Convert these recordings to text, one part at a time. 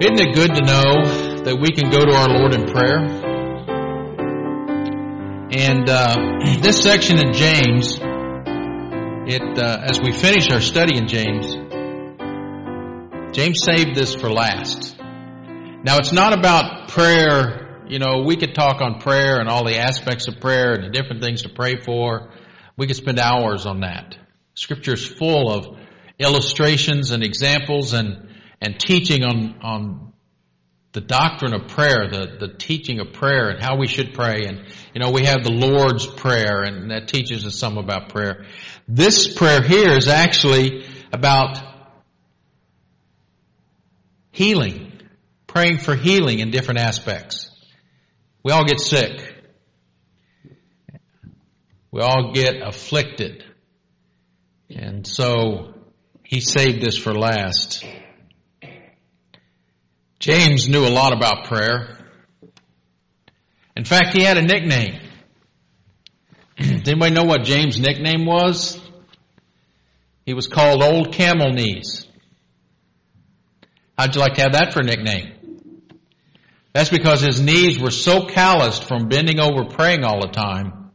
Isn't it good to know that we can go to our Lord in prayer? And uh, this section in James, it uh, as we finish our study in James, James saved this for last. Now it's not about prayer. You know, we could talk on prayer and all the aspects of prayer and the different things to pray for. We could spend hours on that. Scripture is full of illustrations and examples and and teaching on, on the doctrine of prayer, the, the teaching of prayer and how we should pray. And, you know, we have the Lord's Prayer and that teaches us some about prayer. This prayer here is actually about healing, praying for healing in different aspects. We all get sick. We all get afflicted. And so he saved this for last. James knew a lot about prayer. In fact, he had a nickname. Does anybody know what James' nickname was? He was called Old Camel Knees. How'd you like to have that for a nickname? That's because his knees were so calloused from bending over praying all the time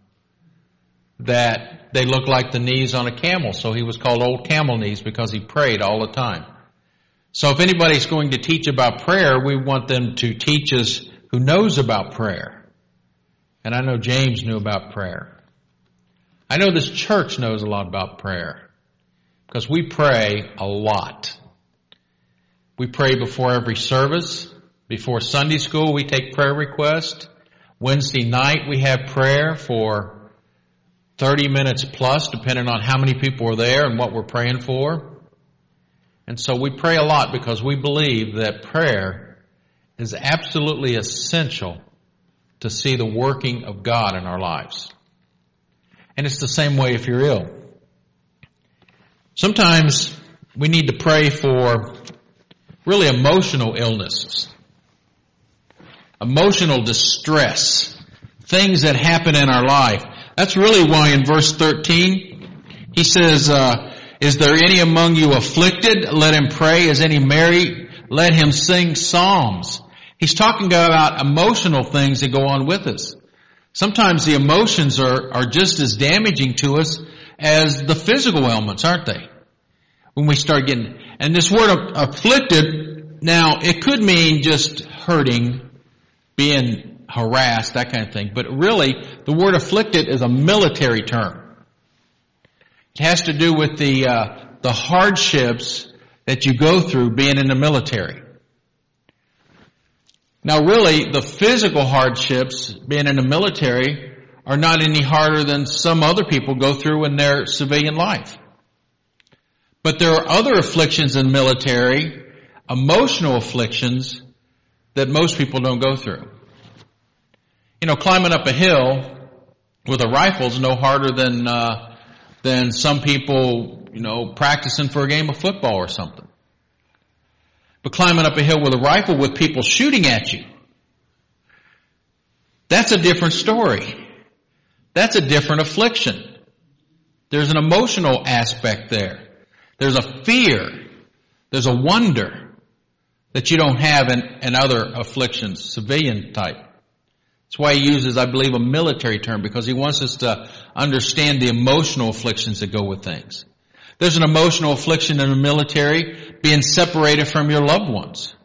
that they looked like the knees on a camel. So he was called Old Camel Knees because he prayed all the time. So if anybody's going to teach about prayer, we want them to teach us who knows about prayer. And I know James knew about prayer. I know this church knows a lot about prayer because we pray a lot. We pray before every service. Before Sunday school, we take prayer requests. Wednesday night, we have prayer for 30 minutes plus, depending on how many people are there and what we're praying for. And so we pray a lot because we believe that prayer is absolutely essential to see the working of God in our lives. And it's the same way if you're ill. Sometimes we need to pray for really emotional illnesses, emotional distress, things that happen in our life. That's really why in verse 13, he says, uh, is there any among you afflicted? Let him pray. Is any merry? Let him sing psalms. He's talking about emotional things that go on with us. Sometimes the emotions are, are just as damaging to us as the physical ailments, aren't they? When we start getting, and this word afflicted, now it could mean just hurting, being harassed, that kind of thing, but really the word afflicted is a military term. It has to do with the, uh, the hardships that you go through being in the military. Now really, the physical hardships being in the military are not any harder than some other people go through in their civilian life. But there are other afflictions in military, emotional afflictions, that most people don't go through. You know, climbing up a hill with a rifle is no harder than uh, than some people, you know, practicing for a game of football or something. But climbing up a hill with a rifle with people shooting at you, that's a different story. That's a different affliction. There's an emotional aspect there. There's a fear. There's a wonder that you don't have in, in other afflictions, civilian type. That's why he uses, I believe, a military term because he wants us to understand the emotional afflictions that go with things. There's an emotional affliction in the military, being separated from your loved ones.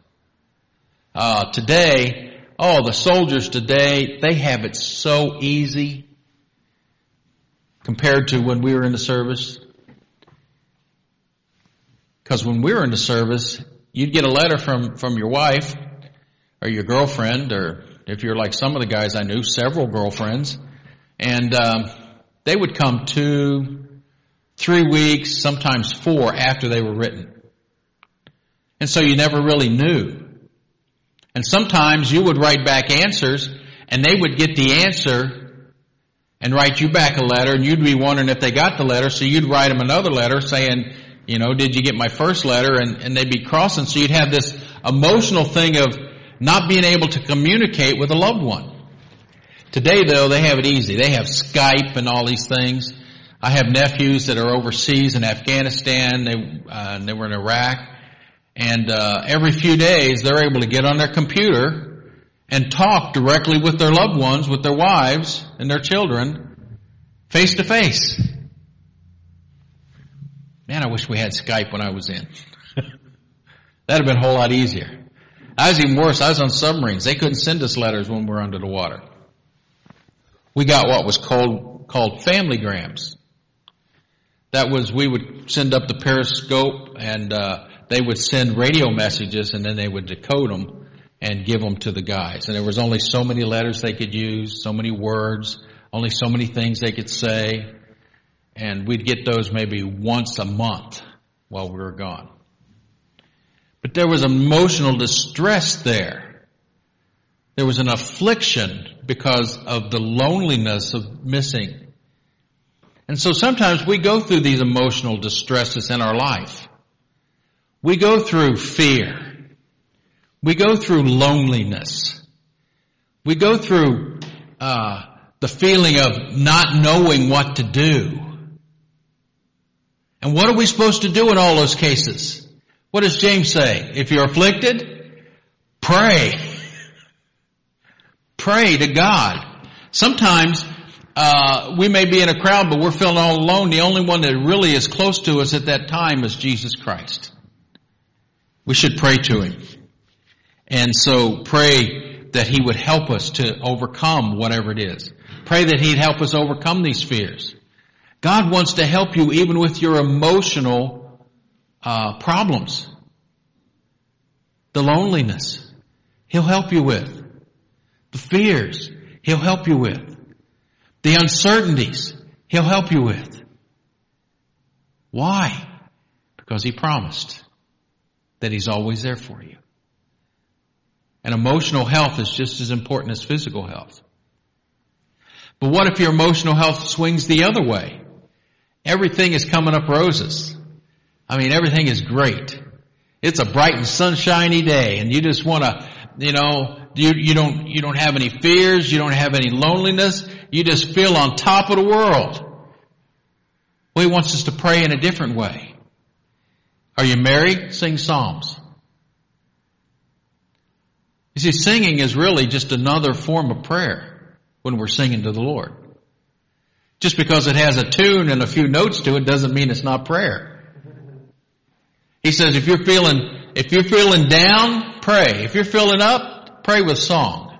Uh, today, oh, the soldiers today, they have it so easy compared to when we were in the service. Because when we were in the service, you'd get a letter from, from your wife or your girlfriend or if you're like some of the guys I knew, several girlfriends, and um, they would come two, three weeks, sometimes four after they were written. And so you never really knew. And sometimes you would write back answers and they would get the answer and write you back a letter and you'd be wondering if they got the letter. So you'd write them another letter saying, you know, did you get my first letter? And, and they'd be crossing. So you'd have this emotional thing of, not being able to communicate with a loved one. Today though, they have it easy. They have Skype and all these things. I have nephews that are overseas in Afghanistan. They, uh, they were in Iraq. And uh, every few days, they're able to get on their computer and talk directly with their loved ones, with their wives and their children, face to face. Man, I wish we had Skype when I was in. That'd have been a whole lot easier. I was even worse. I was on submarines. They couldn't send us letters when we were under the water. We got what was called called family grams. That was we would send up the periscope and uh, they would send radio messages and then they would decode them and give them to the guys. And there was only so many letters they could use, so many words, only so many things they could say and we'd get those maybe once a month while we were gone. But there was emotional distress there. There was an affliction because of the loneliness of missing. And so sometimes we go through these emotional distresses in our life. We go through fear. We go through loneliness. We go through uh, the feeling of not knowing what to do. And what are we supposed to do in all those cases? What does James say? If you're afflicted, pray. pray to God. Sometimes uh, we may be in a crowd, but we're feeling all alone. The only one that really is close to us at that time is Jesus Christ. We should pray to Him. And so pray that He would help us to overcome whatever it is. Pray that He'd help us overcome these fears. God wants to help you even with your emotional uh, problems. The loneliness, He'll help you with. The fears, He'll help you with. The uncertainties, He'll help you with. Why? Because He promised that He's always there for you. And emotional health is just as important as physical health. But what if your emotional health swings the other way? Everything is coming up roses. I mean, everything is great. It's a bright and sunshiny day and you just want to, you know, you, you don't, you don't have any fears. You don't have any loneliness. You just feel on top of the world. Well, he wants us to pray in a different way. Are you married? Sing psalms. You see, singing is really just another form of prayer when we're singing to the Lord. Just because it has a tune and a few notes to it doesn't mean it's not prayer. He says if you're feeling, if you're feeling down, pray. If you're feeling up, pray with song.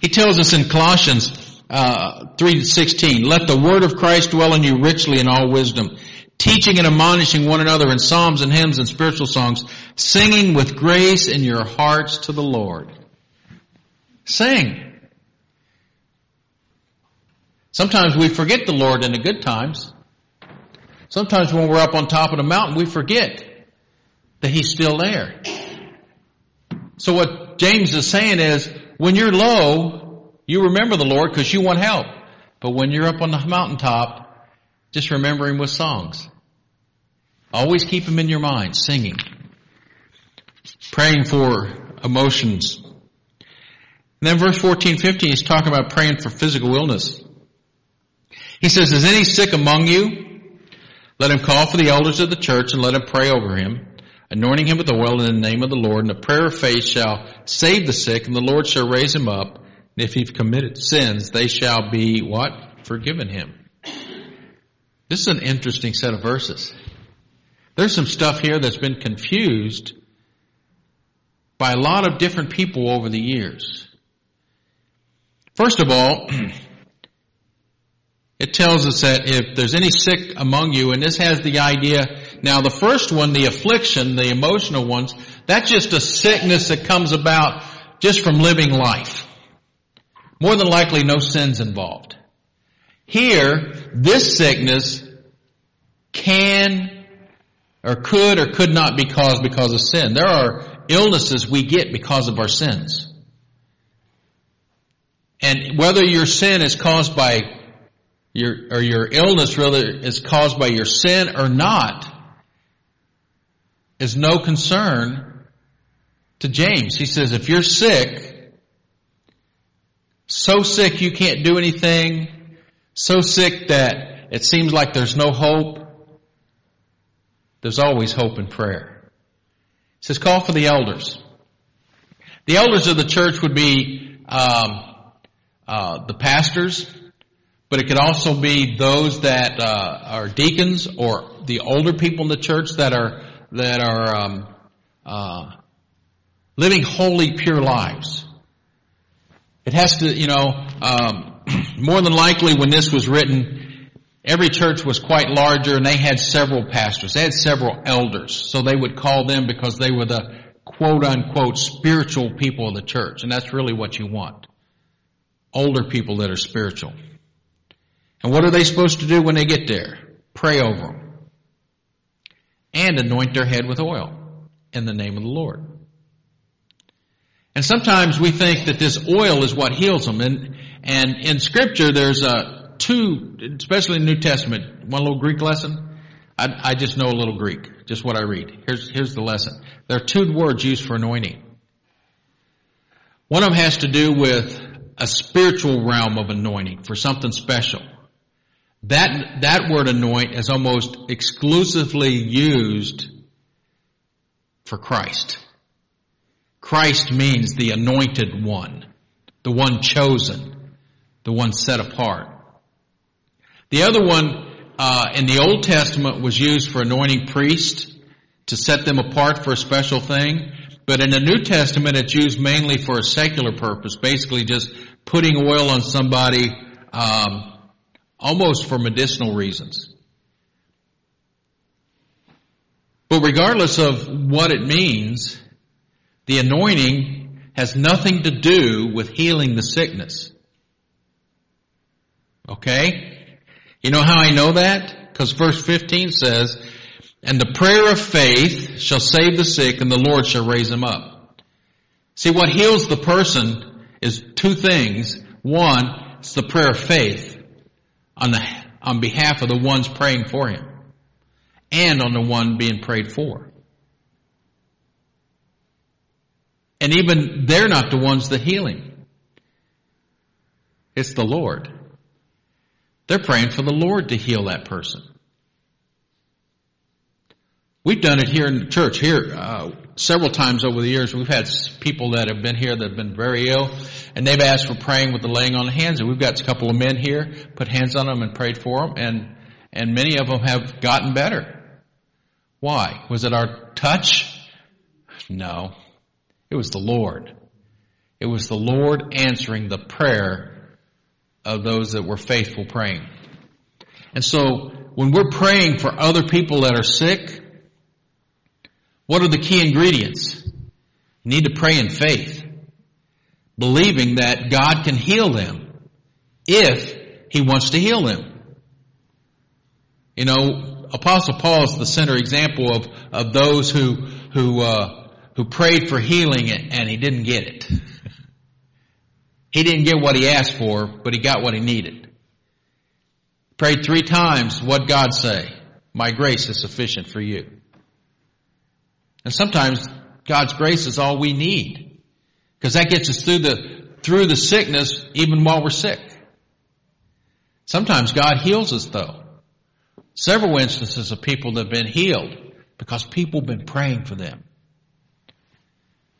He tells us in Colossians uh, 3.16, let the word of Christ dwell in you richly in all wisdom, teaching and admonishing one another in psalms and hymns and spiritual songs, singing with grace in your hearts to the Lord. Sing. Sometimes we forget the Lord in the good times. Sometimes when we're up on top of the mountain, we forget that He's still there. So what James is saying is, when you're low, you remember the Lord because you want help. But when you're up on the mountaintop, just remember Him with songs. Always keep Him in your mind, singing. Praying for emotions. And then verse 14, 15, he's talking about praying for physical illness. He says, is any sick among you? Let him call for the elders of the church and let him pray over him, anointing him with oil in the name of the Lord. And the prayer of faith shall save the sick and the Lord shall raise him up. And if he's committed sins, they shall be what? Forgiven him. This is an interesting set of verses. There's some stuff here that's been confused by a lot of different people over the years. First of all, it tells us that if there's any sick among you, and this has the idea, now the first one, the affliction, the emotional ones, that's just a sickness that comes about just from living life. More than likely no sins involved. Here, this sickness can or could or could not be caused because of sin. There are illnesses we get because of our sins. And whether your sin is caused by your, or your illness really is caused by your sin or not is no concern to James. He says, if you're sick, so sick you can't do anything, so sick that it seems like there's no hope, there's always hope in prayer. He says call for the elders. The elders of the church would be um, uh, the pastors, but it could also be those that uh, are deacons or the older people in the church that are that are um, uh, living holy, pure lives. It has to, you know, um, more than likely when this was written, every church was quite larger and they had several pastors. They had several elders. So they would call them because they were the quote unquote spiritual people of the church. And that's really what you want. Older people that are spiritual. And what are they supposed to do when they get there? Pray over them. And anoint their head with oil in the name of the Lord. And sometimes we think that this oil is what heals them. And, and in scripture, there's a two, especially in the New Testament, one little Greek lesson. I, I just know a little Greek, just what I read. Here's, here's the lesson. There are two words used for anointing. One of them has to do with a spiritual realm of anointing for something special. That, that word anoint is almost exclusively used for Christ. Christ means the anointed one, the one chosen, the one set apart. The other one uh, in the Old Testament was used for anointing priests to set them apart for a special thing. But in the New Testament, it's used mainly for a secular purpose, basically just putting oil on somebody um, almost for medicinal reasons. But regardless of what it means, the anointing has nothing to do with healing the sickness. Okay? You know how I know that? Because verse 15 says, and the prayer of faith shall save the sick and the Lord shall raise him up. See, what heals the person is two things. One, it's the prayer of faith on the, on behalf of the ones praying for him and on the one being prayed for. And even they're not the ones that heal him. It's the Lord. They're praying for the Lord to heal that person. We've done it here in the church here uh, several times over the years. We've had people that have been here that have been very ill, and they've asked for praying with the laying on of hands. And we've got a couple of men here, put hands on them and prayed for them, and and many of them have gotten better. Why? Was it our touch? No. It was the Lord. It was the Lord answering the prayer of those that were faithful praying. And so when we're praying for other people that are sick, what are the key ingredients? You need to pray in faith, believing that God can heal them if He wants to heal them. You know, Apostle Paul is the center example of, of those who, who, uh, who prayed for healing and he didn't get it. he didn't get what he asked for, but he got what he needed. Prayed three times, what God say? My grace is sufficient for you. And sometimes God's grace is all we need. Because that gets us through the, through the sickness even while we're sick. Sometimes God heals us though. Several instances of people that have been healed because people have been praying for them.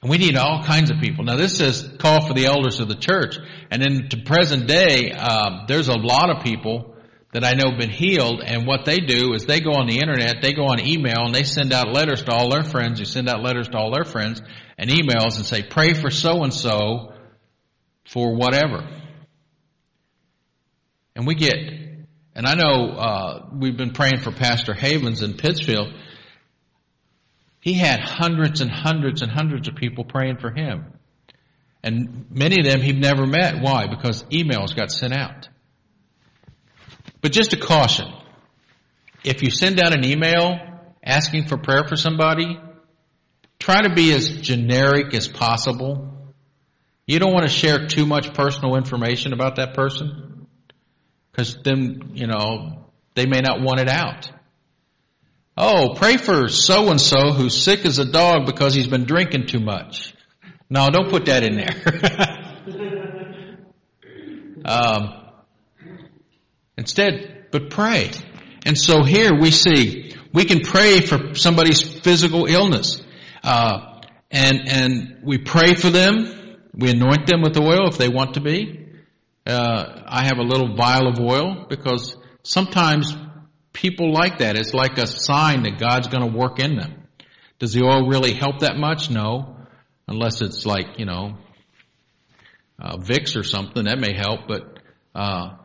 And we need all kinds of people. Now this says call for the elders of the church. And in to present day, um, there's a lot of people that I know have been healed and what they do is they go on the internet, they go on email and they send out letters to all their friends who send out letters to all their friends and emails and say, pray for so and so for whatever. And we get, and I know, uh, we've been praying for Pastor Havens in Pittsfield he had hundreds and hundreds and hundreds of people praying for him. And many of them he'd never met. Why? Because emails got sent out. But just a caution. If you send out an email asking for prayer for somebody, try to be as generic as possible. You don't want to share too much personal information about that person. Because then, you know, they may not want it out. Oh, pray for so and so who's sick as a dog because he's been drinking too much. No, don't put that in there. um, instead, but pray. And so here we see we can pray for somebody's physical illness. Uh, and and we pray for them. We anoint them with oil if they want to be. Uh, I have a little vial of oil because sometimes people like that. It's like a sign that God's going to work in them. Does the oil really help that much? No, unless it's like you know uh, Vicks or something that may help. But uh,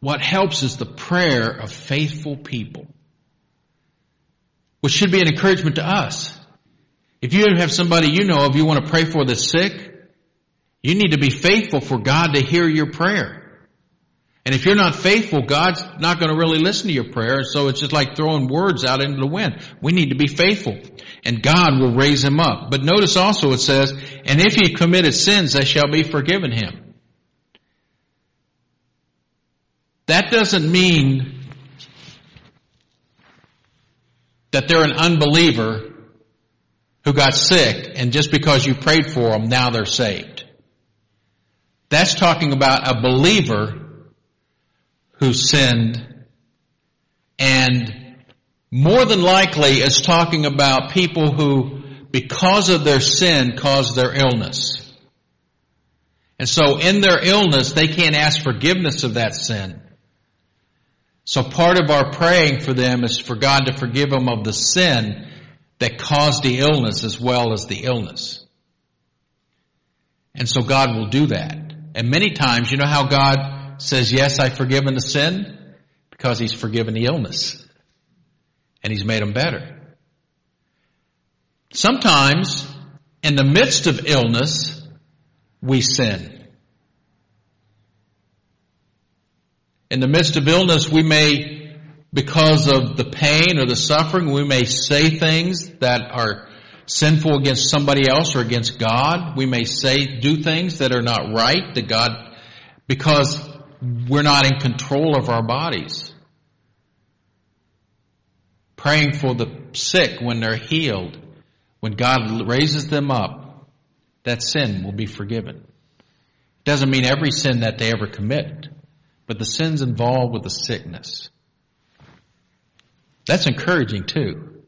what helps is the prayer of faithful people, which should be an encouragement to us. If you have somebody you know of you want to pray for that's sick, you need to be faithful for God to hear your prayer. And if you're not faithful, God's not going to really listen to your prayer. So it's just like throwing words out into the wind. We need to be faithful and God will raise him up. But notice also it says, and if he committed sins, they shall be forgiven him. That doesn't mean that they're an unbeliever who got sick and just because you prayed for them, now they're saved. That's talking about a believer who sinned and more than likely is talking about people who, because of their sin, caused their illness. And so in their illness, they can't ask forgiveness of that sin. So part of our praying for them is for God to forgive them of the sin that caused the illness as well as the illness. And so God will do that. And many times, you know how God says, yes, I've forgiven the sin? Because He's forgiven the illness. And He's made them better. Sometimes, in the midst of illness, we sin. In the midst of illness, we may, because of the pain or the suffering, we may say things that are sinful against somebody else or against God. We may say, do things that are not right to God because we're not in control of our bodies. Praying for the sick when they're healed, when God raises them up, that sin will be forgiven. It doesn't mean every sin that they ever commit, but the sins involved with the sickness. That's encouraging too.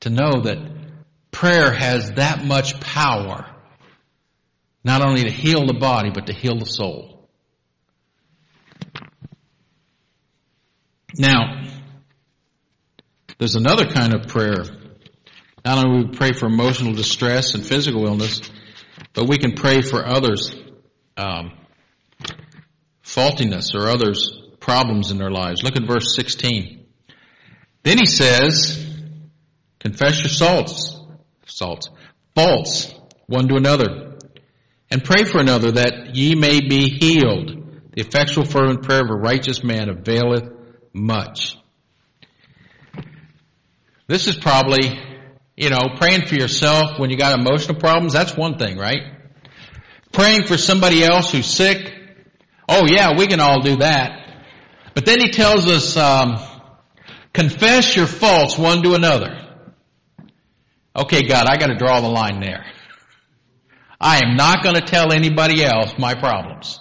To know that prayer has that much power, not only to heal the body, but to heal the soul. Now, there's another kind of prayer. Not only we pray for emotional distress and physical illness, but we can pray for others' um, faultiness or others' problems in their lives. Look at verse 16. Then he says, confess your faults, faults, faults one to another, and pray for another that ye may be healed. The effectual fervent prayer of a righteous man availeth much. This is probably, you know, praying for yourself when you got emotional problems, that's one thing, right? Praying for somebody else who's sick, oh yeah, we can all do that. But then he tells us, um, confess your faults one to another. Okay, God, I gotta draw the line there. I am not gonna tell anybody else my problems.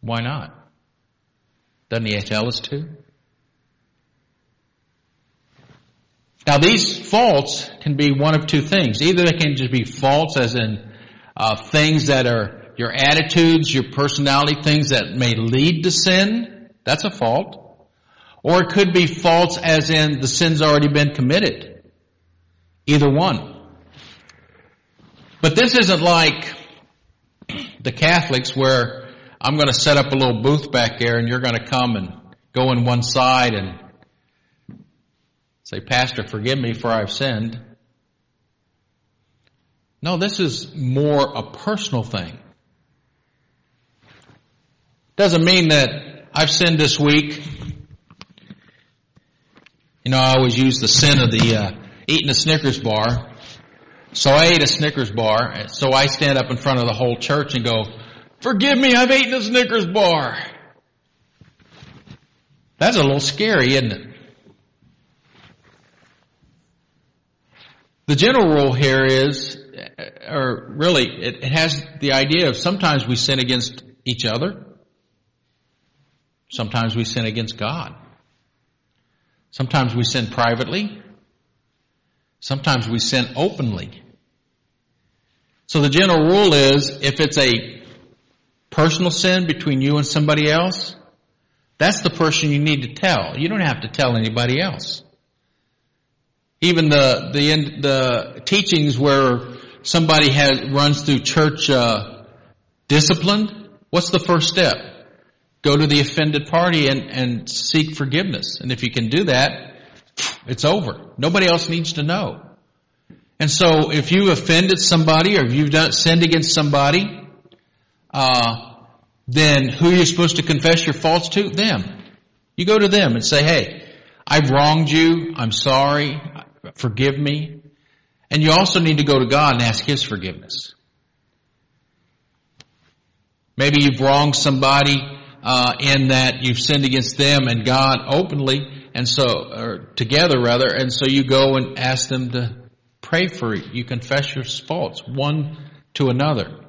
Why not? Doesn't he tell us to? Now these faults can be one of two things. Either they can just be faults as in uh, things that are your attitudes, your personality, things that may lead to sin. That's a fault. Or it could be faults as in the sin's already been committed. Either one. But this isn't like the Catholics where I'm going to set up a little booth back there and you're going to come and go in one side and Say, Pastor, forgive me for I've sinned. No, this is more a personal thing. Doesn't mean that I've sinned this week. You know, I always use the sin of the uh, eating a Snickers bar. So I ate a Snickers bar. So I stand up in front of the whole church and go, "Forgive me, I've eaten a Snickers bar." That's a little scary, isn't it? The general rule here is, or really, it has the idea of sometimes we sin against each other. Sometimes we sin against God. Sometimes we sin privately. Sometimes we sin openly. So the general rule is if it's a personal sin between you and somebody else, that's the person you need to tell. You don't have to tell anybody else. Even the the the teachings where somebody has runs through church uh, discipline, what's the first step? Go to the offended party and, and seek forgiveness. And if you can do that, it's over. Nobody else needs to know. And so if you offended somebody or if you've done, sinned against somebody, uh, then who are you supposed to confess your faults to? Them. You go to them and say, hey, I've wronged you. I'm sorry. Forgive me. And you also need to go to God and ask His forgiveness. Maybe you've wronged somebody uh, in that you've sinned against them and God openly, and so or together rather, and so you go and ask them to pray for you. You confess your faults one to another.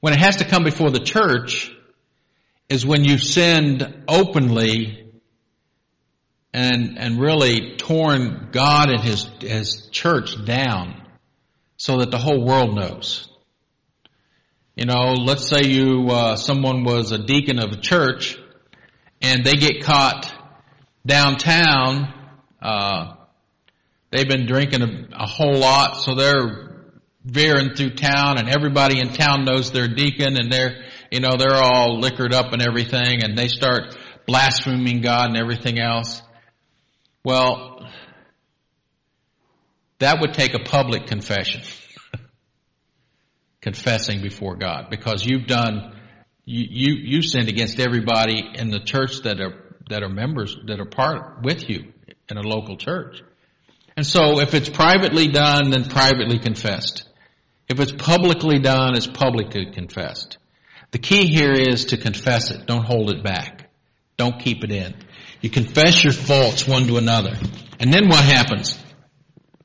When it has to come before the church is when you've sinned openly and, and really torn God and His, His church down so that the whole world knows. You know, let's say you, uh, someone was a deacon of a church and they get caught downtown, uh, they've been drinking a, a whole lot, so they're veering through town and everybody in town knows they're deacon and they're, you know, they're all liquored up and everything and they start blaspheming God and everything else. Well, that would take a public confession. Confessing before God because you've done, you, you, you sinned against everybody in the church that are, that are members, that are part with you in a local church. And so if it's privately done, then privately confessed. If it's publicly done, it's publicly confessed. The key here is to confess it. Don't hold it back. Don't keep it in. You confess your faults one to another. And then what happens?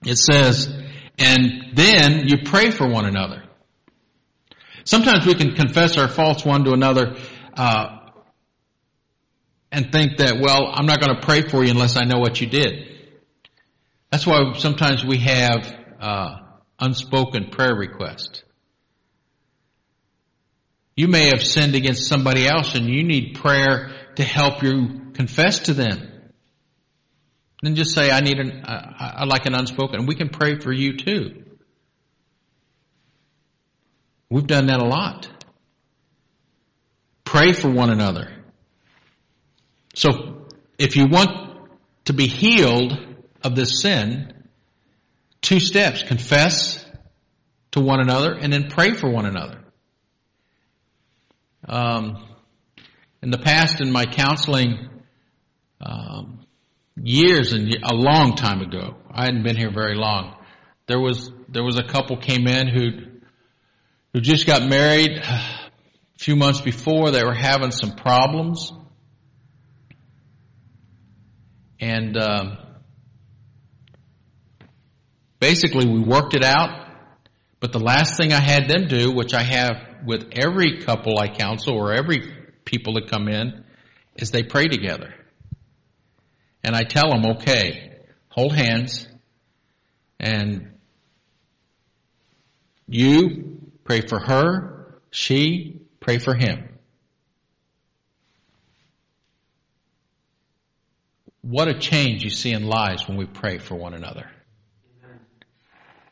It says, and then you pray for one another. Sometimes we can confess our faults one to another uh, and think that, well, I'm not going to pray for you unless I know what you did. That's why sometimes we have uh, unspoken prayer requests. You may have sinned against somebody else and you need prayer to help you confess to them. Then just say, I need an, I, like an unspoken. We can pray for you too. We've done that a lot. Pray for one another. So, if you want to be healed of this sin, Two steps. Confess to one another and then pray for one another. Um, in the past, in my counseling, um, years and a long time ago, I hadn't been here very long. There was there was a couple came in who who just got married a few months before. They were having some problems, and um, Basically, we worked it out, but the last thing I had them do, which I have with every couple I counsel or every people that come in, is they pray together. And I tell them, okay, hold hands, and you pray for her, she pray for him. What a change you see in lives when we pray for one another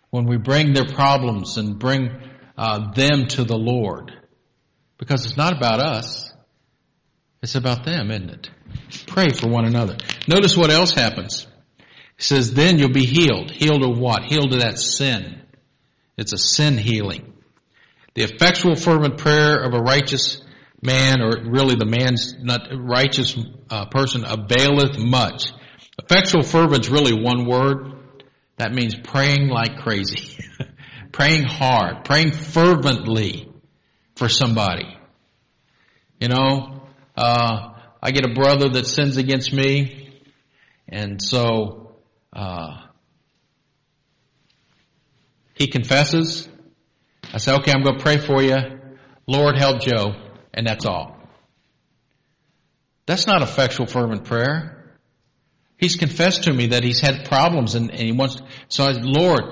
when we bring their problems and bring uh, them to the Lord. Because it's not about us. It's about them, isn't it? Pray for one another. Notice what else happens. He says, then you'll be healed. Healed of what? Healed of that sin. It's a sin healing. The effectual fervent prayer of a righteous man, or really the man's not righteous uh, person, availeth much. Effectual fervent is really one word. That means praying like crazy, praying hard, praying fervently for somebody. You know, uh, I get a brother that sins against me, and so uh, he confesses. I say, okay, I'm going to pray for you. Lord, help Joe, and that's all. That's not effectual fervent prayer. He's confessed to me that he's had problems and, and he wants, so I said, Lord,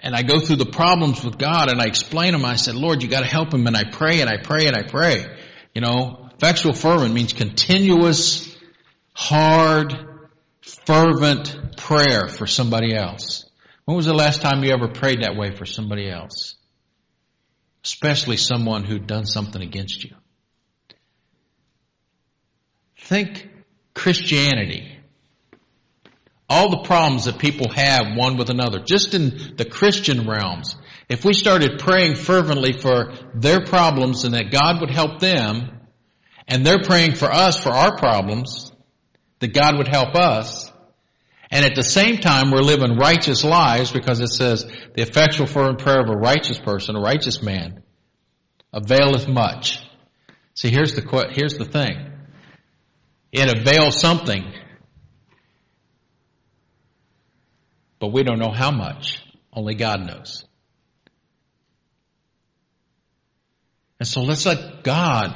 and I go through the problems with God and I explain them. I said, Lord, you gotta help him and I pray and I pray and I pray. You know, effectual fervent means continuous, hard, fervent prayer for somebody else. When was the last time you ever prayed that way for somebody else? Especially someone who'd done something against you. Think Christianity. All the problems that people have one with another, just in the Christian realms. If we started praying fervently for their problems and that God would help them, and they're praying for us for our problems, that God would help us, and at the same time we're living righteous lives because it says the effectual fervent prayer of a righteous person, a righteous man, availeth much. See, here's the, here's the thing. It avails something, but we don't know how much. Only God knows. And so let's let God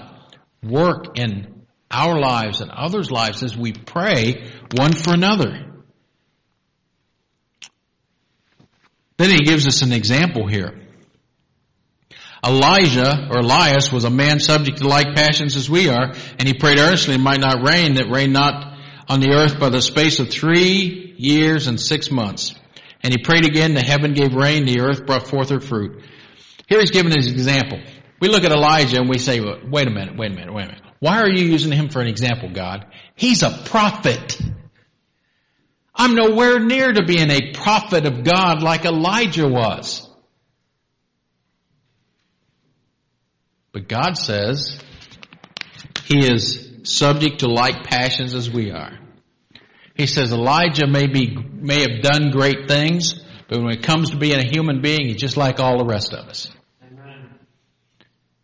work in our lives and others' lives as we pray one for another. Then he gives us an example here. Elijah or Elias was a man subject to like passions as we are, and he prayed earnestly it might not rain, that rain not on the earth by the space of three years and six months. And he prayed again, the heaven gave rain, the earth brought forth her fruit. Here he's given his example. We look at Elijah and we say, wait a minute, wait a minute, wait a minute. Why are you using him for an example, God? He's a prophet. I'm nowhere near to being a prophet of God like Elijah was. But God says he is subject to like passions as we are. He says Elijah may be, may have done great things, but when it comes to being a human being, he's just like all the rest of us.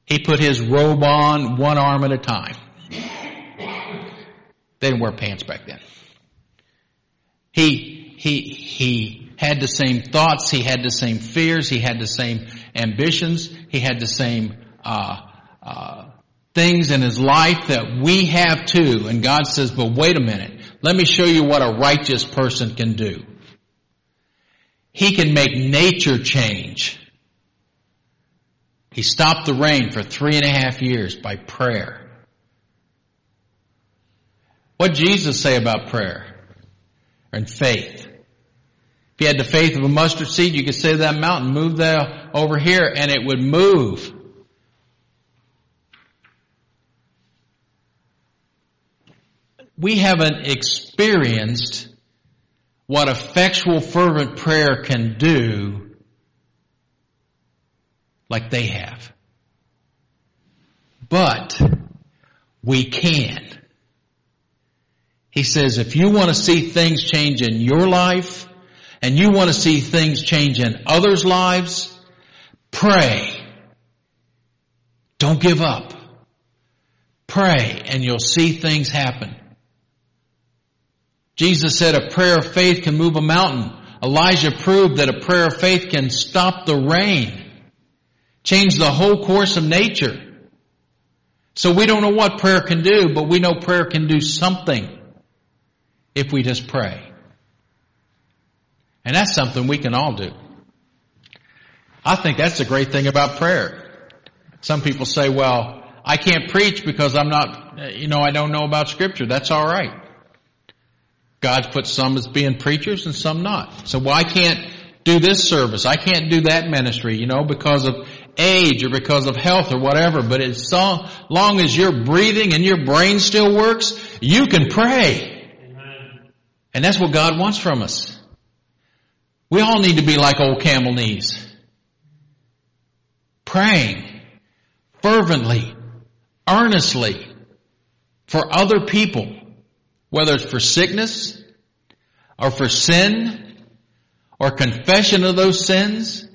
He put his robe on one arm at a time. They didn't wear pants back then. He, he, he had the same thoughts, he had the same fears, he had the same ambitions, he had the same uh, uh, things in his life that we have too. And God says, but wait a minute. Let me show you what a righteous person can do. He can make nature change. He stopped the rain for three and a half years by prayer. What did Jesus say about prayer and faith? If you had the faith of a mustard seed, you could say to that mountain, move that over here, and it would move. we haven't experienced what effectual fervent prayer can do like they have. But we can. He says if you want to see things change in your life and you want to see things change in others' lives, pray. Don't give up. Pray and you'll see things happen. Jesus said a prayer of faith can move a mountain. Elijah proved that a prayer of faith can stop the rain, change the whole course of nature. So we don't know what prayer can do, but we know prayer can do something if we just pray. And that's something we can all do. I think that's the great thing about prayer. Some people say, well, I can't preach because I'm not, you know, I don't know about scripture. That's alright. God's put some as being preachers and some not. So well, can't do this service. I can't do that ministry, you know, because of age or because of health or whatever. But as long as you're breathing and your brain still works, you can pray. Amen. And that's what God wants from us. We all need to be like old camel knees. Praying fervently, earnestly for other people whether it's for sickness or for sin or confession of those sins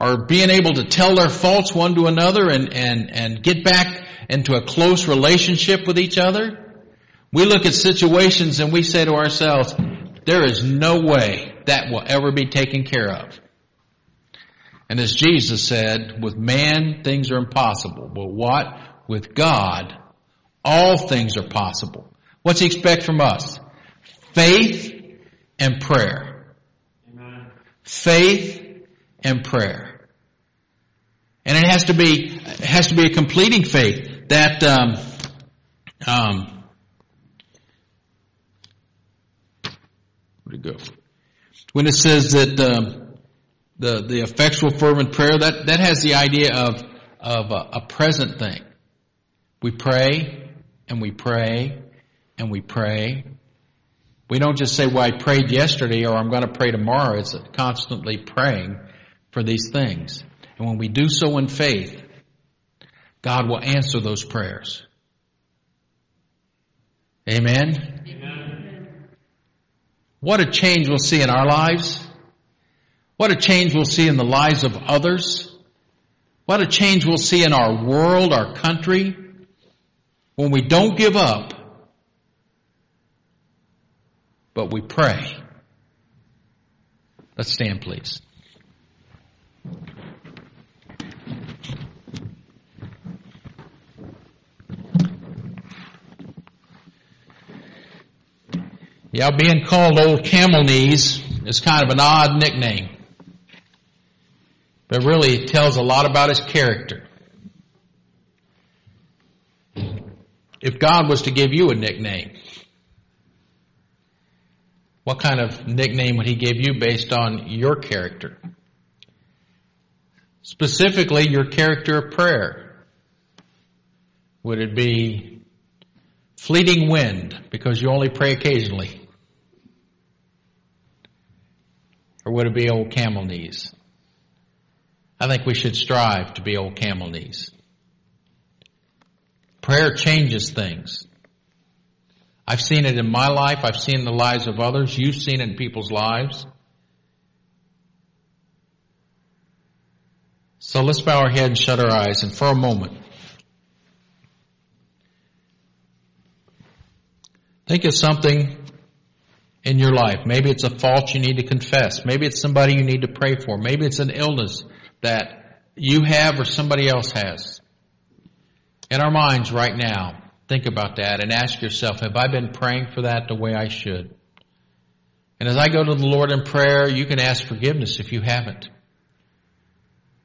or being able to tell their faults one to another and, and, and get back into a close relationship with each other. We look at situations and we say to ourselves, there is no way that will ever be taken care of. And as Jesus said, with man things are impossible, but what? With God, All things are possible. What's he expect from us? Faith and prayer. Amen. Faith and prayer. And it has to be, has to be a completing faith that, um, um, where'd it go? When it says that, um, the, the effectual fervent prayer, that, that has the idea of, of a, a present thing. We pray and we pray and we pray. We don't just say, well, I prayed yesterday or I'm going to pray tomorrow. It's constantly praying for these things. And when we do so in faith, God will answer those prayers. Amen? Amen. What a change we'll see in our lives. What a change we'll see in the lives of others. What a change we'll see in our world, our country, when we don't give up, but we pray. Let's stand, please. Yeah, being called Old Camel Knees is kind of an odd nickname. But really it tells a lot about his character. If God was to give you a nickname, what kind of nickname would he give you based on your character? Specifically, your character of prayer. Would it be fleeting wind because you only pray occasionally? Or would it be old camel knees? I think we should strive to be old camel knees. Prayer changes things. I've seen it in my life. I've seen the lives of others. You've seen it in people's lives. So let's bow our head and shut our eyes and for a moment think of something in your life. Maybe it's a fault you need to confess. Maybe it's somebody you need to pray for. Maybe it's an illness that you have or somebody else has. In our minds right now, think about that and ask yourself, have I been praying for that the way I should? And as I go to the Lord in prayer, you can ask forgiveness if you haven't.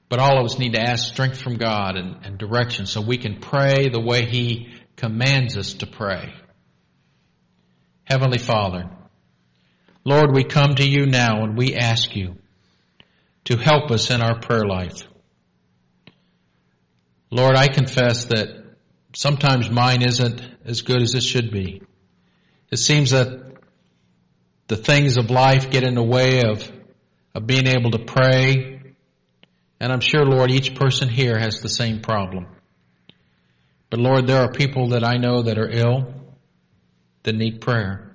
But all of us need to ask strength from God and, and direction so we can pray the way He commands us to pray. Heavenly Father, Lord, we come to you now and we ask you to help us in our prayer life. Lord, I confess that sometimes mine isn't as good as it should be. It seems that the things of life get in the way of, of being able to pray. And I'm sure, Lord, each person here has the same problem. But Lord, there are people that I know that are ill, that need prayer.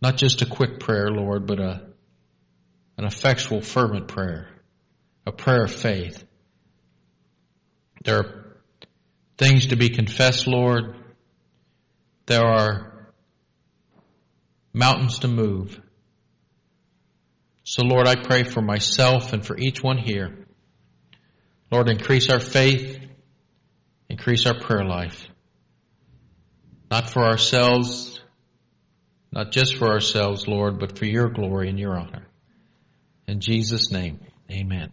Not just a quick prayer, Lord, but a, an effectual, fervent prayer, a prayer of faith. There are things to be confessed, Lord. There are mountains to move. So, Lord, I pray for myself and for each one here. Lord, increase our faith, increase our prayer life. Not for ourselves, not just for ourselves, Lord, but for your glory and your honor. In Jesus' name, amen.